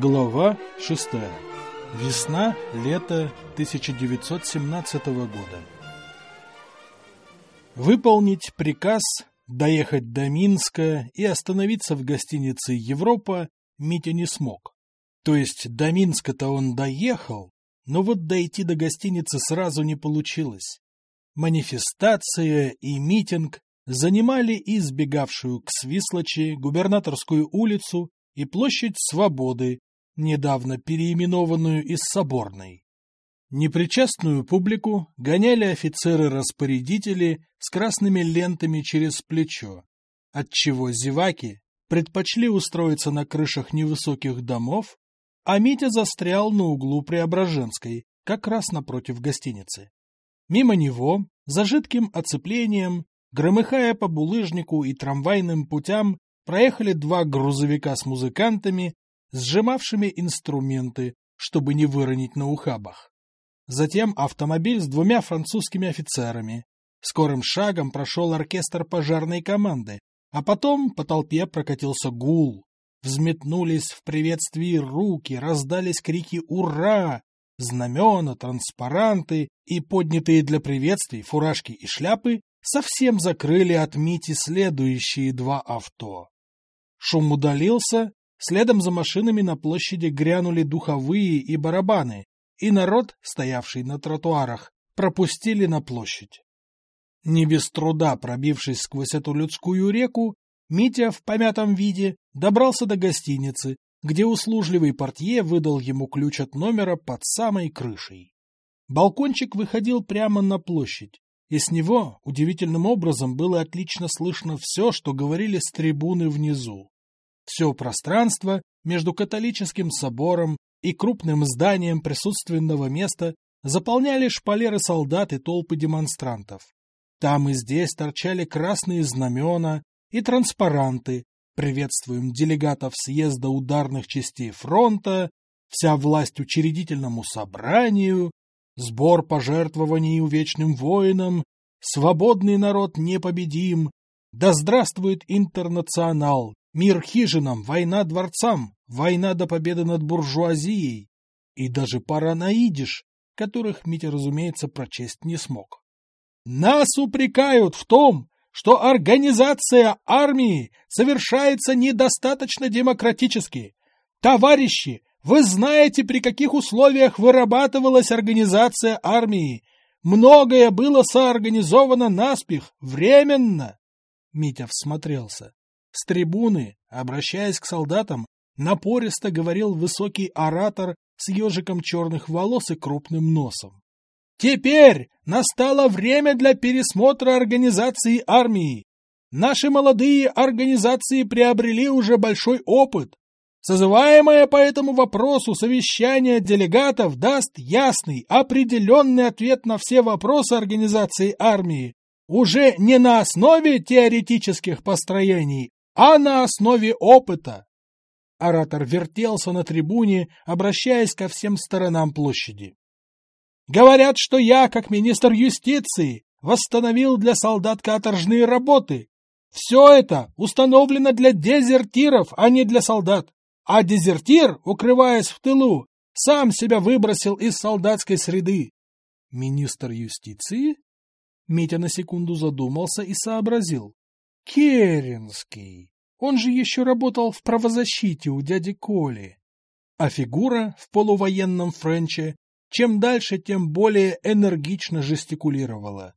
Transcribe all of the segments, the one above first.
Глава 6. Весна, лето 1917 года. Выполнить приказ, доехать до Минска и остановиться в гостинице «Европа» Митя не смог. То есть до Минска-то он доехал, но вот дойти до гостиницы сразу не получилось. Манифестация и митинг занимали избегавшую к Свислочи губернаторскую улицу и площадь Свободы, недавно переименованную из Соборной. Непричастную публику гоняли офицеры-распорядители с красными лентами через плечо, отчего зеваки предпочли устроиться на крышах невысоких домов, а Митя застрял на углу Преображенской, как раз напротив гостиницы. Мимо него, за жидким оцеплением, громыхая по булыжнику и трамвайным путям, проехали два грузовика с музыкантами, сжимавшими инструменты, чтобы не выронить на ухабах. Затем автомобиль с двумя французскими офицерами. Скорым шагом прошел оркестр пожарной команды, а потом по толпе прокатился гул. Взметнулись в приветствии руки, раздались крики «Ура!», знамена, транспаранты и поднятые для приветствий фуражки и шляпы совсем закрыли от Мити следующие два авто. Шум удалился, следом за машинами на площади грянули духовые и барабаны, и народ, стоявший на тротуарах, пропустили на площадь. Не без труда пробившись сквозь эту людскую реку, Митя в помятом виде добрался до гостиницы, где услужливый портье выдал ему ключ от номера под самой крышей. Балкончик выходил прямо на площадь, и с него удивительным образом было отлично слышно все, что говорили с трибуны внизу. Все пространство между католическим собором и крупным зданием присутственного места заполняли шпалеры солдат и толпы демонстрантов. Там и здесь торчали красные знамена и транспаранты «Приветствуем делегатов съезда ударных частей фронта», «Вся власть учредительному собранию», «Сбор пожертвований увечным воинам», «Свободный народ непобедим», «Да здравствует интернационал», Мир хижинам, война дворцам, война до победы над буржуазией. И даже пара наидиш, которых Митя, разумеется, прочесть не смог. Нас упрекают в том, что организация армии совершается недостаточно демократически. Товарищи, вы знаете, при каких условиях вырабатывалась организация армии. Многое было соорганизовано наспех, временно. Митя всмотрелся. С трибуны, обращаясь к солдатам, напористо говорил высокий оратор с ежиком черных волос и крупным носом. Теперь настало время для пересмотра организации армии. Наши молодые организации приобрели уже большой опыт. Созываемое по этому вопросу совещание делегатов даст ясный, определенный ответ на все вопросы организации армии, уже не на основе теоретических построений, а на основе опыта. Оратор вертелся на трибуне, обращаясь ко всем сторонам площади. Говорят, что я, как министр юстиции, восстановил для солдат каторжные работы. Все это установлено для дезертиров, а не для солдат. А дезертир, укрываясь в тылу, сам себя выбросил из солдатской среды. Министр юстиции? Митя на секунду задумался и сообразил. Керенский. Он же еще работал в правозащите у дяди Коли. А фигура в полувоенном френче чем дальше, тем более энергично жестикулировала.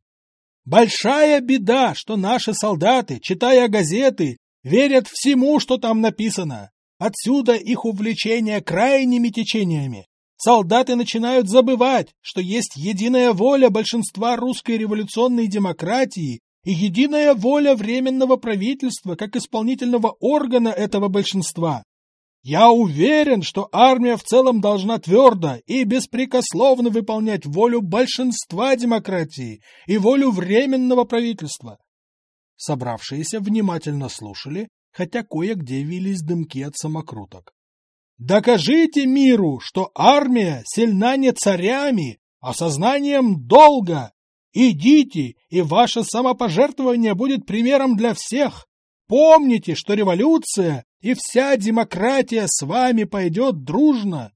Большая беда, что наши солдаты, читая газеты, верят всему, что там написано. Отсюда их увлечение крайними течениями. Солдаты начинают забывать, что есть единая воля большинства русской революционной демократии и единая воля Временного правительства как исполнительного органа этого большинства. Я уверен, что армия в целом должна твердо и беспрекословно выполнять волю большинства демократии и волю Временного правительства. Собравшиеся внимательно слушали, хотя кое-где вились дымки от самокруток. Докажите миру, что армия сильна не царями, а сознанием долга, Идите, и ваше самопожертвование будет примером для всех. Помните, что революция и вся демократия с вами пойдет дружно.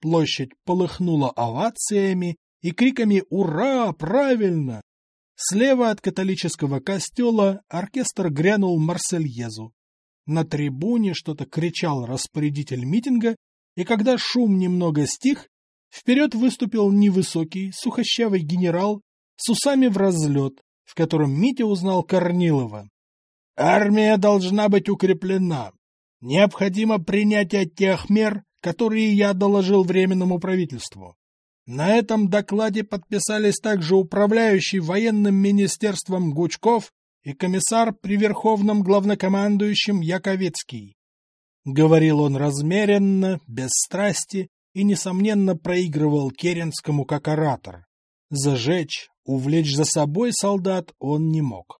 Площадь полыхнула овациями и криками «Ура! Правильно!». Слева от католического костела оркестр грянул Марсельезу. На трибуне что-то кричал распорядитель митинга, и когда шум немного стих, вперед выступил невысокий, сухощавый генерал с усами в разлет, в котором Митя узнал Корнилова. «Армия должна быть укреплена. Необходимо принятие тех мер, которые я доложил Временному правительству. На этом докладе подписались также управляющий военным министерством Гучков и комиссар при Верховном главнокомандующем Яковецкий. Говорил он размеренно, без страсти и, несомненно, проигрывал Керенскому как оратор. Зажечь, увлечь за собой солдат он не мог.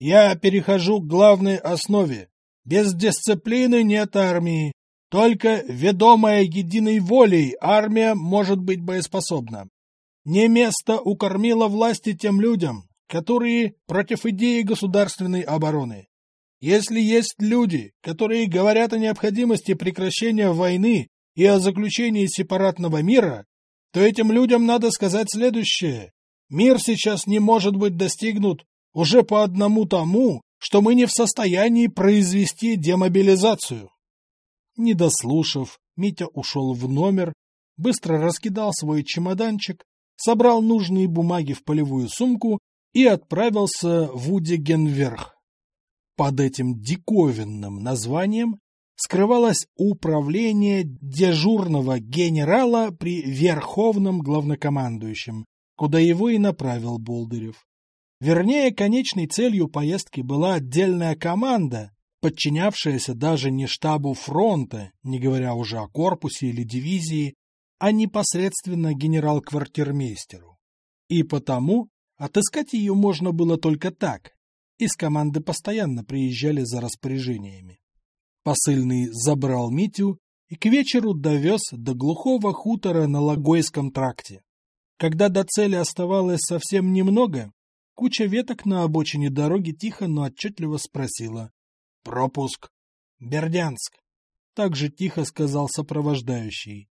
Я перехожу к главной основе. Без дисциплины нет армии. Только ведомая единой волей армия может быть боеспособна. Не место укормило власти тем людям, которые против идеи государственной обороны. Если есть люди, которые говорят о необходимости прекращения войны и о заключении сепаратного мира, то этим людям надо сказать следующее. Мир сейчас не может быть достигнут уже по одному тому, что мы не в состоянии произвести демобилизацию. Не дослушав, Митя ушел в номер, быстро раскидал свой чемоданчик, собрал нужные бумаги в полевую сумку и отправился в Удигенверх. Под этим диковинным названием скрывалось управление дежурного генерала при Верховном главнокомандующем, куда его и направил Болдырев. Вернее, конечной целью поездки была отдельная команда, подчинявшаяся даже не штабу фронта, не говоря уже о корпусе или дивизии, а непосредственно генерал-квартирмейстеру. И потому отыскать ее можно было только так. Из команды постоянно приезжали за распоряжениями. Посыльный забрал Митю и к вечеру довез до глухого хутора на Логойском тракте. Когда до цели оставалось совсем немного, куча веток на обочине дороги тихо, но отчетливо спросила Пропуск. Бердянск. Так же тихо сказал сопровождающий.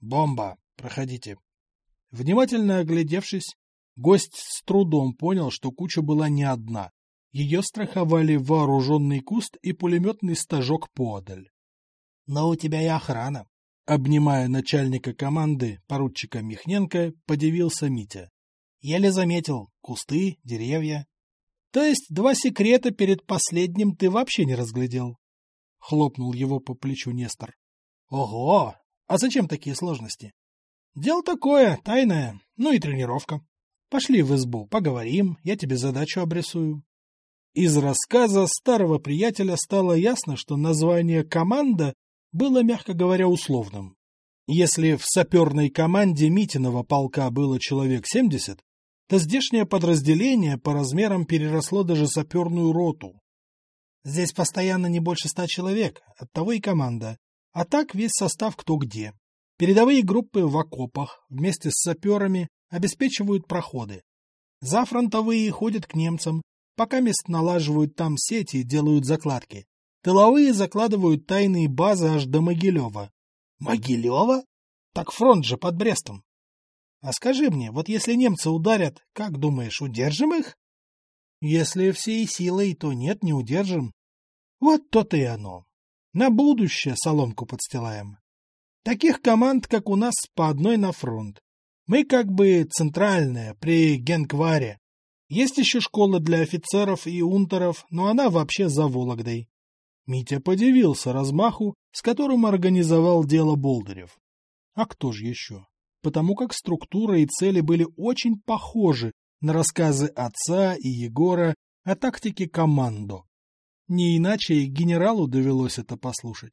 Бомба. Проходите. Внимательно оглядевшись, гость с трудом понял, что куча была не одна. Ее страховали вооруженный куст и пулеметный стажок подаль. — Но у тебя и охрана. Обнимая начальника команды, поручика Михненко, подивился Митя. Еле заметил. Кусты, деревья. То есть два секрета перед последним ты вообще не разглядел? Хлопнул его по плечу Нестор. Ого! А зачем такие сложности? Дело такое, тайное, ну и тренировка. Пошли в избу, поговорим, я тебе задачу обрисую. Из рассказа старого приятеля стало ясно, что название «команда» было, мягко говоря, условным. Если в саперной команде Митиного полка было человек 70, то здешнее подразделение по размерам переросло даже саперную роту. Здесь постоянно не больше ста человек, оттого и команда. А так весь состав кто где. Передовые группы в окопах вместе с саперами обеспечивают проходы. Зафронтовые ходят к немцам, пока мест налаживают там сети и делают закладки. Тыловые закладывают тайные базы аж до Могилева. Могилева? Так фронт же под Брестом. А скажи мне, вот если немцы ударят, как думаешь, удержим их? Если всей силой, то нет, не удержим. Вот то-то и оно. На будущее соломку подстилаем. Таких команд, как у нас, по одной на фронт. Мы как бы центральная, при Генкваре. Есть еще школа для офицеров и унтеров, но она вообще за Вологдой. Митя подивился размаху, с которым организовал дело Болдырев. А кто же еще? потому как структура и цели были очень похожи на рассказы отца и Егора о тактике командо. Не иначе и генералу довелось это послушать.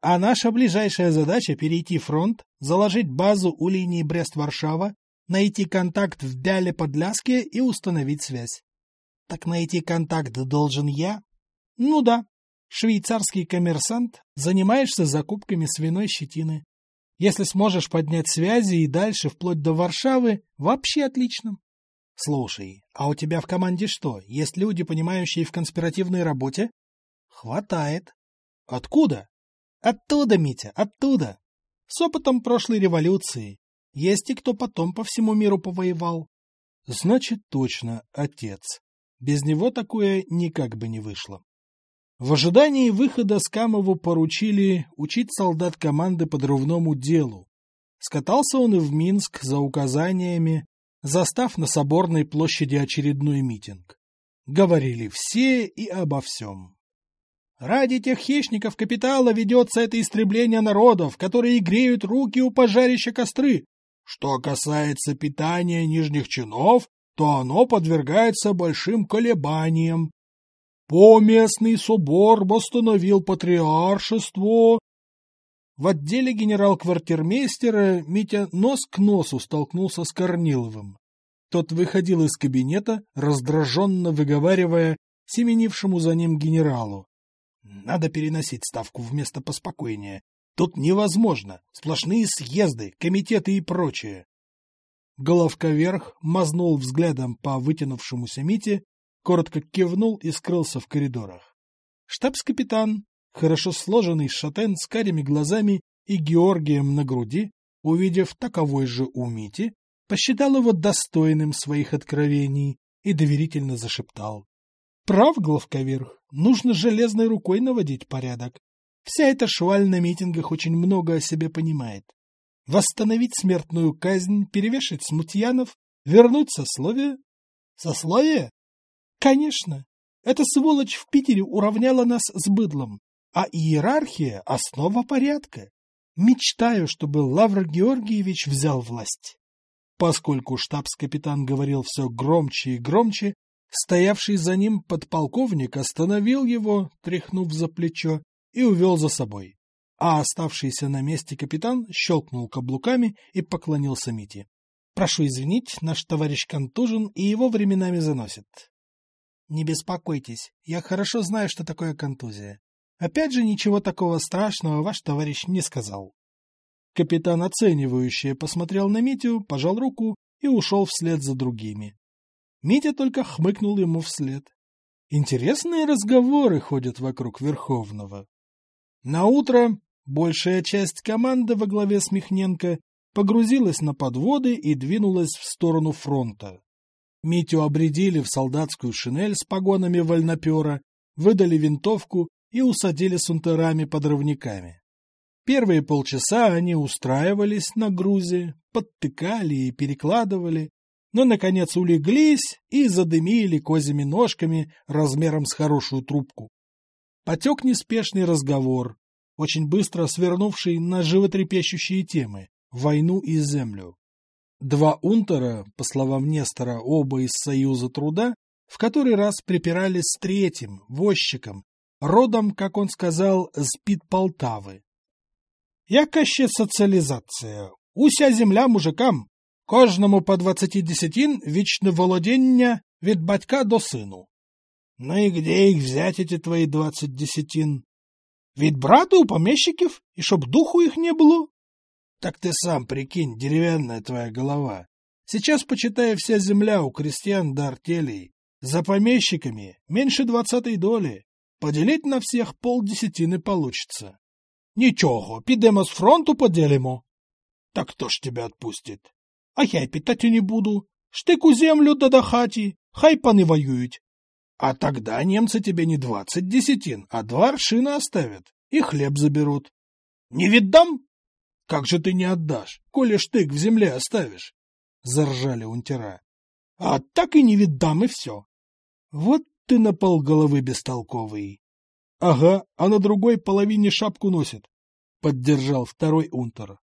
А наша ближайшая задача — перейти фронт, заложить базу у линии Брест-Варшава, найти контакт в Бяле-Подляске и установить связь. Так найти контакт должен я? Ну да. Швейцарский коммерсант, занимаешься закупками свиной щетины. Если сможешь поднять связи и дальше, вплоть до Варшавы, вообще отлично. Слушай, а у тебя в команде что, есть люди, понимающие в конспиративной работе? Хватает. Откуда? Оттуда, Митя, оттуда. С опытом прошлой революции. Есть и кто потом по всему миру повоевал. Значит, точно отец. Без него такое никак бы не вышло. В ожидании выхода Скамову поручили учить солдат команды подрывному делу. Скатался он и в Минск за указаниями, застав на Соборной площади очередной митинг. Говорили все и обо всем. Ради тех хищников капитала ведется это истребление народов, которые греют руки у пожарища костры. Что касается питания нижних чинов, то оно подвергается большим колебаниям. Поместный собор восстановил патриаршество. В отделе генерал-квартирмейстера Митя нос к носу столкнулся с Корниловым. Тот выходил из кабинета, раздраженно выговаривая семенившему за ним генералу. Надо переносить ставку в место поспокойнее. Тут невозможно. Сплошные съезды, комитеты и прочее. Головка вверх мазнул взглядом по вытянувшемуся Мите, коротко кивнул и скрылся в коридорах. Штабс-капитан, хорошо сложенный шатен с карими глазами и Георгием на груди, увидев таковой же у Мити, посчитал его достойным своих откровений и доверительно зашептал. Прав, главковерх, нужно железной рукой наводить порядок. Вся эта шваль на митингах очень много о себе понимает. Восстановить смертную казнь, перевешать смутьянов, вернуть сословие? Сословие? Конечно. Эта сволочь в Питере уравняла нас с быдлом, а иерархия — основа порядка. Мечтаю, чтобы Лавр Георгиевич взял власть. Поскольку штабс-капитан говорил все громче и громче, Стоявший за ним подполковник остановил его, тряхнув за плечо, и увел за собой. А оставшийся на месте капитан щелкнул каблуками и поклонился Мите. — Прошу извинить, наш товарищ контужен и его временами заносит. — Не беспокойтесь, я хорошо знаю, что такое контузия. Опять же, ничего такого страшного ваш товарищ не сказал. Капитан оценивающе посмотрел на Митю, пожал руку и ушел вслед за другими. Митя только хмыкнул ему вслед. Интересные разговоры ходят вокруг Верховного. На утро большая часть команды во главе с Михненко погрузилась на подводы и двинулась в сторону фронта. Митю обредили в солдатскую шинель с погонами вольнопера, выдали винтовку и усадили с унтерами-подрывниками. Первые полчаса они устраивались на грузе, подтыкали и перекладывали, но, наконец, улеглись и задымили козьими ножками размером с хорошую трубку. Потек неспешный разговор, очень быстро свернувший на животрепещущие темы — войну и землю. Два унтера, по словам Нестора, оба из Союза труда, в который раз припирались с третьим, возчиком, родом, как он сказал, с пит Полтавы. Яка ще соціалізація? Уся земля мужикам, Кожному по двадцяти десятин вічне володіння від батька до сину. Ну і где їх взять, эти твої двадцять десятин? Від брата у помещиків, и чтоб духу их не было? Так ты сам прикинь, деревянная твоя голова. Сейчас, почитай, вся земля у крестьян до артелей. За помещиками меньше двадцатой доли. Поделить на всех полдесятины получится. Ничего, підемо с фронту поделимо. Так кто ж тебя отпустит? а я й питати не буду. Штыку землю да до хати, хай паны воюють. А тогда немцы тебе не двадцать десятин, а два аршина оставят и хлеб заберут. Не видам? Как же ты не отдашь, коли штык в земле оставишь? Заржали унтера. А так и не видам, и все. Вот ты на пол головы бестолковый. Ага, а на другой половине шапку носит. Поддержал второй унтер.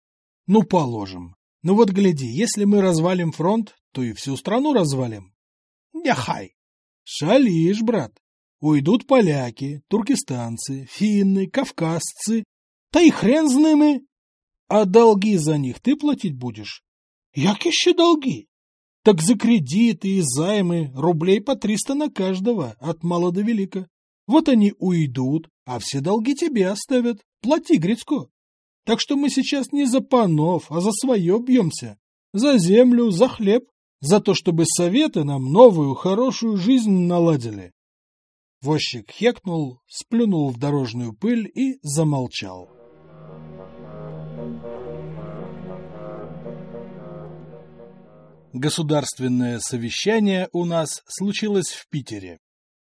Ну, положим. Ну вот гляди, если мы развалим фронт, то и всю страну развалим. Няхай. Шалишь, брат. Уйдут поляки, туркестанцы, финны, кавказцы. Та и хрен с ними. А долги за них ты платить будешь? Як еще долги? Так за кредиты и займы рублей по триста на каждого, от мала до велика. Вот они уйдут, а все долги тебе оставят. Плати, Грицко. Так что мы сейчас не за панов, а за свое бьемся. За землю, за хлеб, за то, чтобы советы нам новую хорошую жизнь наладили. Возчик хекнул, сплюнул в дорожную пыль и замолчал. Государственное совещание у нас случилось в Питере.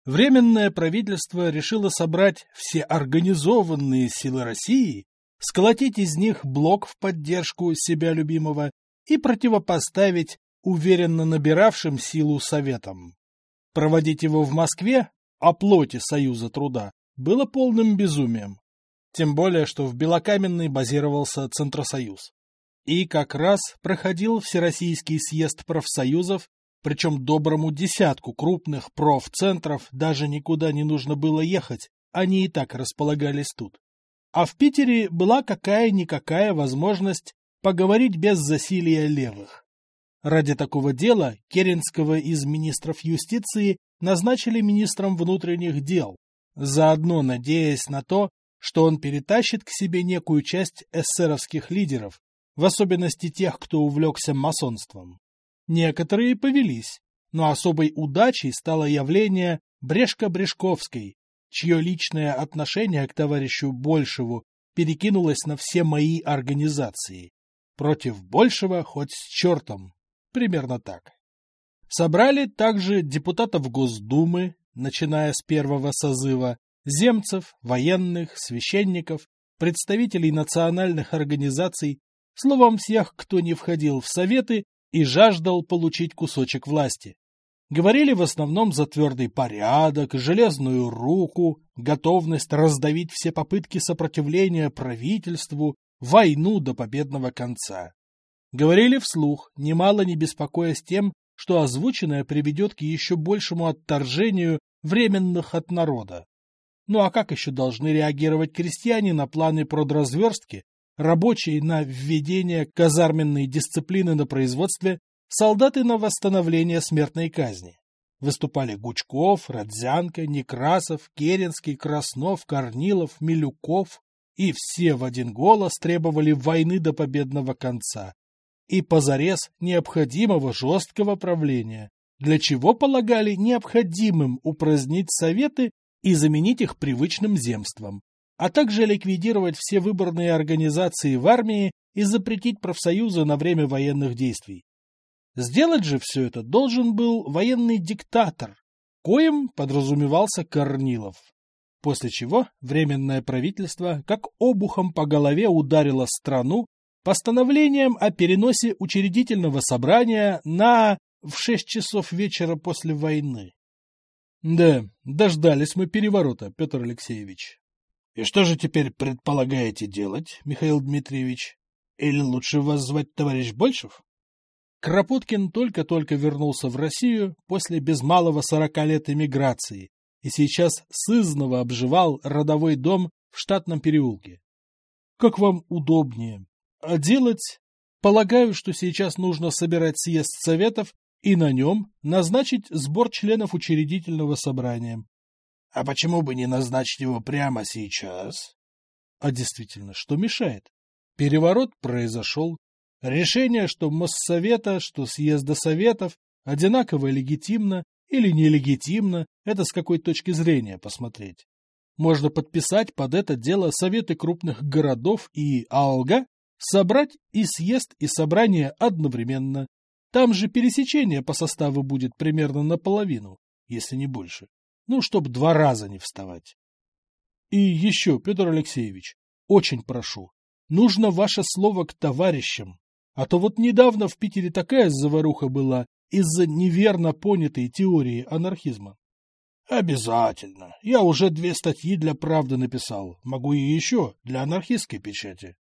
Временное правительство решило собрать все организованные силы России, сколотить из них блок в поддержку себя любимого и противопоставить уверенно набиравшим силу советам. Проводить его в Москве, о плоти Союза труда, было полным безумием. Тем более, что в Белокаменной базировался Центросоюз. И как раз проходил Всероссийский съезд профсоюзов причем доброму десятку крупных профцентров даже никуда не нужно было ехать, они и так располагались тут. А в Питере была какая-никакая возможность поговорить без засилия левых. Ради такого дела Керенского из министров юстиции назначили министром внутренних дел, заодно надеясь на то, что он перетащит к себе некую часть эсеровских лидеров, в особенности тех, кто увлекся масонством. Некоторые повелись, но особой удачей стало явление Брешко-Брешковской, чье личное отношение к товарищу Большеву перекинулось на все мои организации. Против Большего хоть с чертом. Примерно так. Собрали также депутатов Госдумы, начиная с первого созыва, земцев, военных, священников, представителей национальных организаций, словом, всех, кто не входил в советы и жаждал получить кусочек власти. Говорили в основном за твердый порядок, железную руку, готовность раздавить все попытки сопротивления правительству, войну до победного конца. Говорили вслух, немало не беспокоясь тем, что озвученное приведет к еще большему отторжению временных от народа. Ну а как еще должны реагировать крестьяне на планы продразверстки, рабочие на введение казарменной дисциплины на производстве, солдаты на восстановление смертной казни. Выступали Гучков, Родзянко, Некрасов, Керенский, Краснов, Корнилов, Милюков, и все в один голос требовали войны до победного конца. И позарез необходимого жесткого правления, для чего полагали необходимым упразднить советы и заменить их привычным земством, а также ликвидировать все выборные организации в армии и запретить профсоюзы на время военных действий. Сделать же все это должен был военный диктатор, коим подразумевался Корнилов. После чего Временное правительство как обухом по голове ударило страну постановлением о переносе учредительного собрания на в шесть часов вечера после войны. Да, дождались мы переворота, Петр Алексеевич. И что же теперь предполагаете делать, Михаил Дмитриевич? Или лучше вас звать товарищ Большев? Кропоткин только-только вернулся в Россию после без малого сорока лет эмиграции и сейчас сызново обживал родовой дом в штатном переулке. Как вам удобнее. А делать? Полагаю, что сейчас нужно собирать съезд советов и на нем назначить сбор членов учредительного собрания. А почему бы не назначить его прямо сейчас? А действительно, что мешает? Переворот произошел. Решение, что Моссовета, что съезда Советов одинаково легитимно или нелегитимно, это с какой точки зрения посмотреть. Можно подписать под это дело Советы крупных городов и АЛГА, собрать и съезд, и собрание одновременно. Там же пересечение по составу будет примерно наполовину, если не больше. Ну, чтоб два раза не вставать. И еще, Петр Алексеевич, очень прошу, нужно ваше слово к товарищам. А то вот недавно в Питере такая заваруха была из-за неверно понятой теории анархизма. Обязательно. Я уже две статьи для правды написал. Могу и еще, для анархистской печати.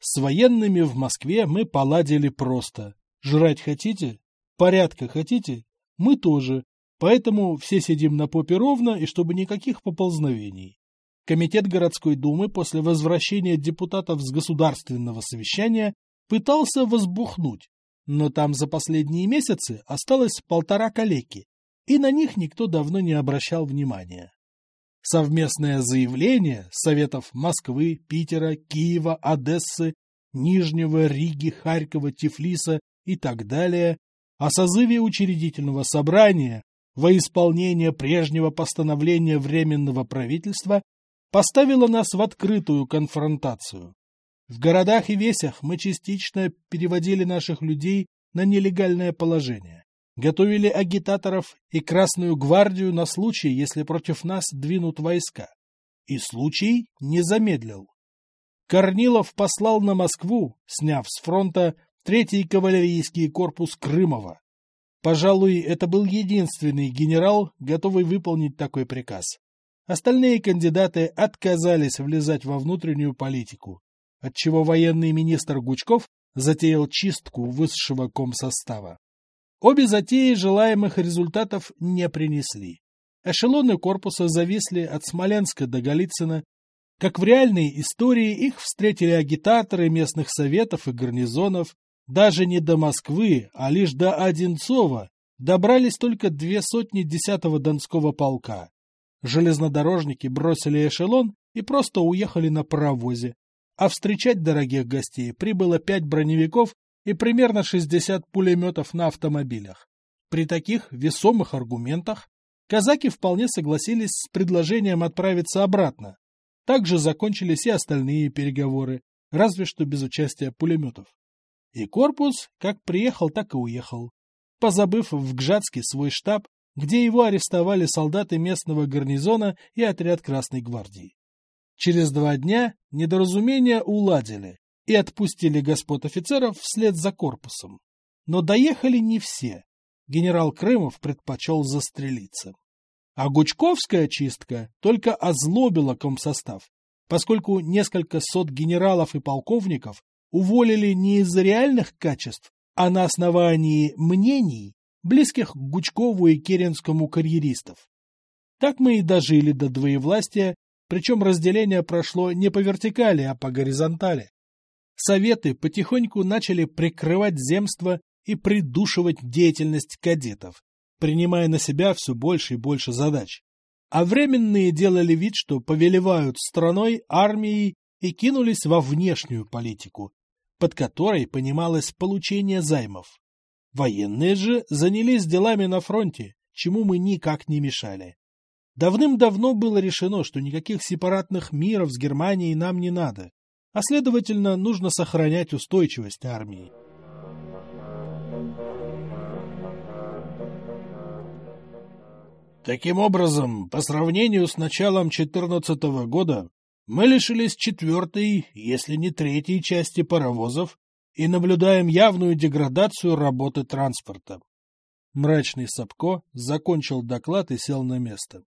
С военными в Москве мы поладили просто. Жрать хотите? Порядка хотите? Мы тоже. Поэтому все сидим на попе ровно и чтобы никаких поползновений. Комитет городской думы после возвращения депутатов с государственного совещания пытался возбухнуть, но там за последние месяцы осталось полтора калеки, и на них никто давно не обращал внимания. Совместное заявление Советов Москвы, Питера, Киева, Одессы, Нижнего, Риги, Харькова, Тифлиса и так далее о созыве учредительного собрания во исполнение прежнего постановления Временного правительства поставила нас в открытую конфронтацию. В городах и весях мы частично переводили наших людей на нелегальное положение, готовили агитаторов и Красную гвардию на случай, если против нас двинут войска. И случай не замедлил. Корнилов послал на Москву, сняв с фронта третий кавалерийский корпус Крымова. Пожалуй, это был единственный генерал, готовый выполнить такой приказ. Остальные кандидаты отказались влезать во внутреннюю политику, отчего военный министр Гучков затеял чистку высшего комсостава. Обе затеи желаемых результатов не принесли. Эшелоны корпуса зависли от Смоленска до Голицына. Как в реальной истории их встретили агитаторы местных советов и гарнизонов. Даже не до Москвы, а лишь до Одинцова добрались только две сотни десятого Донского полка. Железнодорожники бросили эшелон и просто уехали на паровозе, а встречать дорогих гостей прибыло пять броневиков и примерно 60 пулеметов на автомобилях. При таких весомых аргументах казаки вполне согласились с предложением отправиться обратно. Также закончились и остальные переговоры, разве что без участия пулеметов. И корпус как приехал, так и уехал, позабыв в Гжатске свой штаб где его арестовали солдаты местного гарнизона и отряд Красной гвардии. Через два дня недоразумения уладили и отпустили господ офицеров вслед за корпусом. Но доехали не все. Генерал Крымов предпочел застрелиться. А Гучковская чистка только озлобила комсостав, поскольку несколько сот генералов и полковников уволили не из-за реальных качеств, а на основании мнений близких к Гучкову и Керенскому карьеристов. Так мы и дожили до двоевластия, причем разделение прошло не по вертикали, а по горизонтали. Советы потихоньку начали прикрывать земство и придушивать деятельность кадетов, принимая на себя все больше и больше задач. А временные делали вид, что повелевают страной, армией и кинулись во внешнюю политику, под которой понималось получение займов. Военные же занялись делами на фронте, чему мы никак не мешали. Давным-давно было решено, что никаких сепаратных миров с Германией нам не надо, а следовательно, нужно сохранять устойчивость армии. Таким образом, по сравнению с началом 14 года, мы лишились четвертой, если не третьей части паровозов и наблюдаем явную деградацию работы транспорта. Мрачный Сапко закончил доклад и сел на место.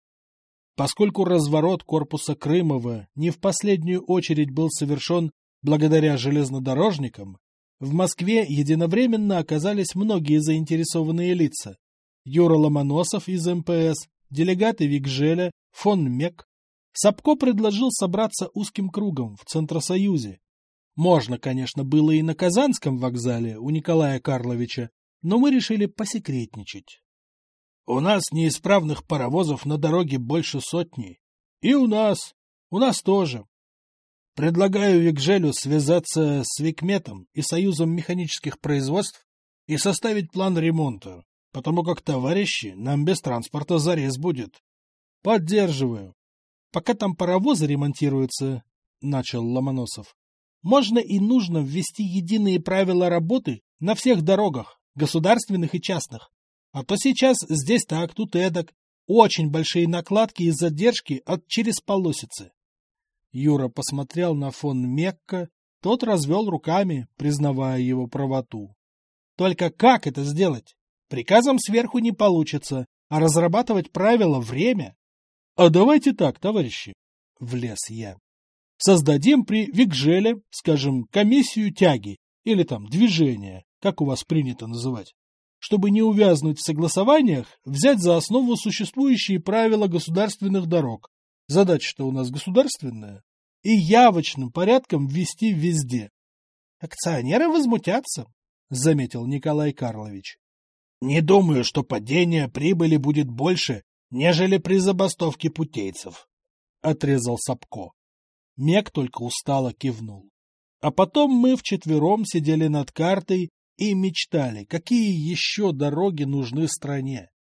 Поскольку разворот корпуса Крымова не в последнюю очередь был совершен благодаря железнодорожникам, в Москве единовременно оказались многие заинтересованные лица. Юра Ломоносов из МПС, делегаты Викжеля, фон Мек. Сапко предложил собраться узким кругом в Центросоюзе, можно, конечно, было и на Казанском вокзале у Николая Карловича, но мы решили посекретничать. У нас неисправных паровозов на дороге больше сотни. И у нас. У нас тоже. Предлагаю Викжелю связаться с Викметом и Союзом механических производств и составить план ремонта, потому как, товарищи, нам без транспорта зарез будет. Поддерживаю. Пока там паровозы ремонтируются, — начал Ломоносов, можно и нужно ввести единые правила работы на всех дорогах, государственных и частных. А то сейчас здесь так, тут эдак. Очень большие накладки и задержки от через полосицы. Юра посмотрел на фон Мекка, тот развел руками, признавая его правоту. Только как это сделать? Приказом сверху не получится, а разрабатывать правила время. А давайте так, товарищи, влез я. Создадим при Викжеле, скажем, комиссию тяги или там движения, как у вас принято называть. Чтобы не увязнуть в согласованиях, взять за основу существующие правила государственных дорог. Задача-то у нас государственная. И явочным порядком ввести везде. Акционеры возмутятся, заметил Николай Карлович. Не думаю, что падение прибыли будет больше, нежели при забастовке путейцев, отрезал Сапко. Мек только устало кивнул. А потом мы вчетвером сидели над картой и мечтали, какие еще дороги нужны стране.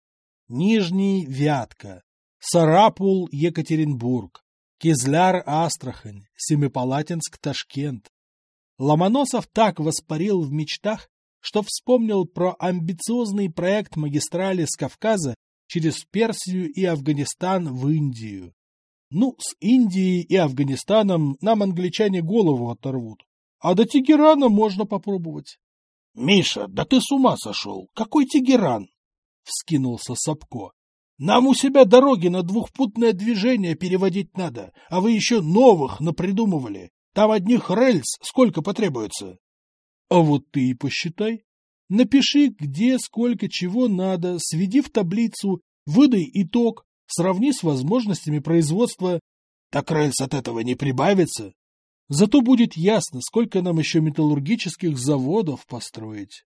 Нижний – Вятка, Сарапул – Екатеринбург, Кизляр – Астрахань, Семипалатинск – Ташкент. Ломоносов так воспарил в мечтах, что вспомнил про амбициозный проект магистрали с Кавказа через Персию и Афганистан в Индию. Ну, с Индией и Афганистаном нам англичане голову оторвут. А до Тегерана можно попробовать. — Миша, да ты с ума сошел! Какой Тегеран? — вскинулся Сапко. — Нам у себя дороги на двухпутное движение переводить надо, а вы еще новых напридумывали. Там одних рельс сколько потребуется? — А вот ты и посчитай. Напиши, где, сколько, чего надо, сведи в таблицу, выдай итог, сравни с возможностями производства. Так рельс от этого не прибавится. Зато будет ясно, сколько нам еще металлургических заводов построить.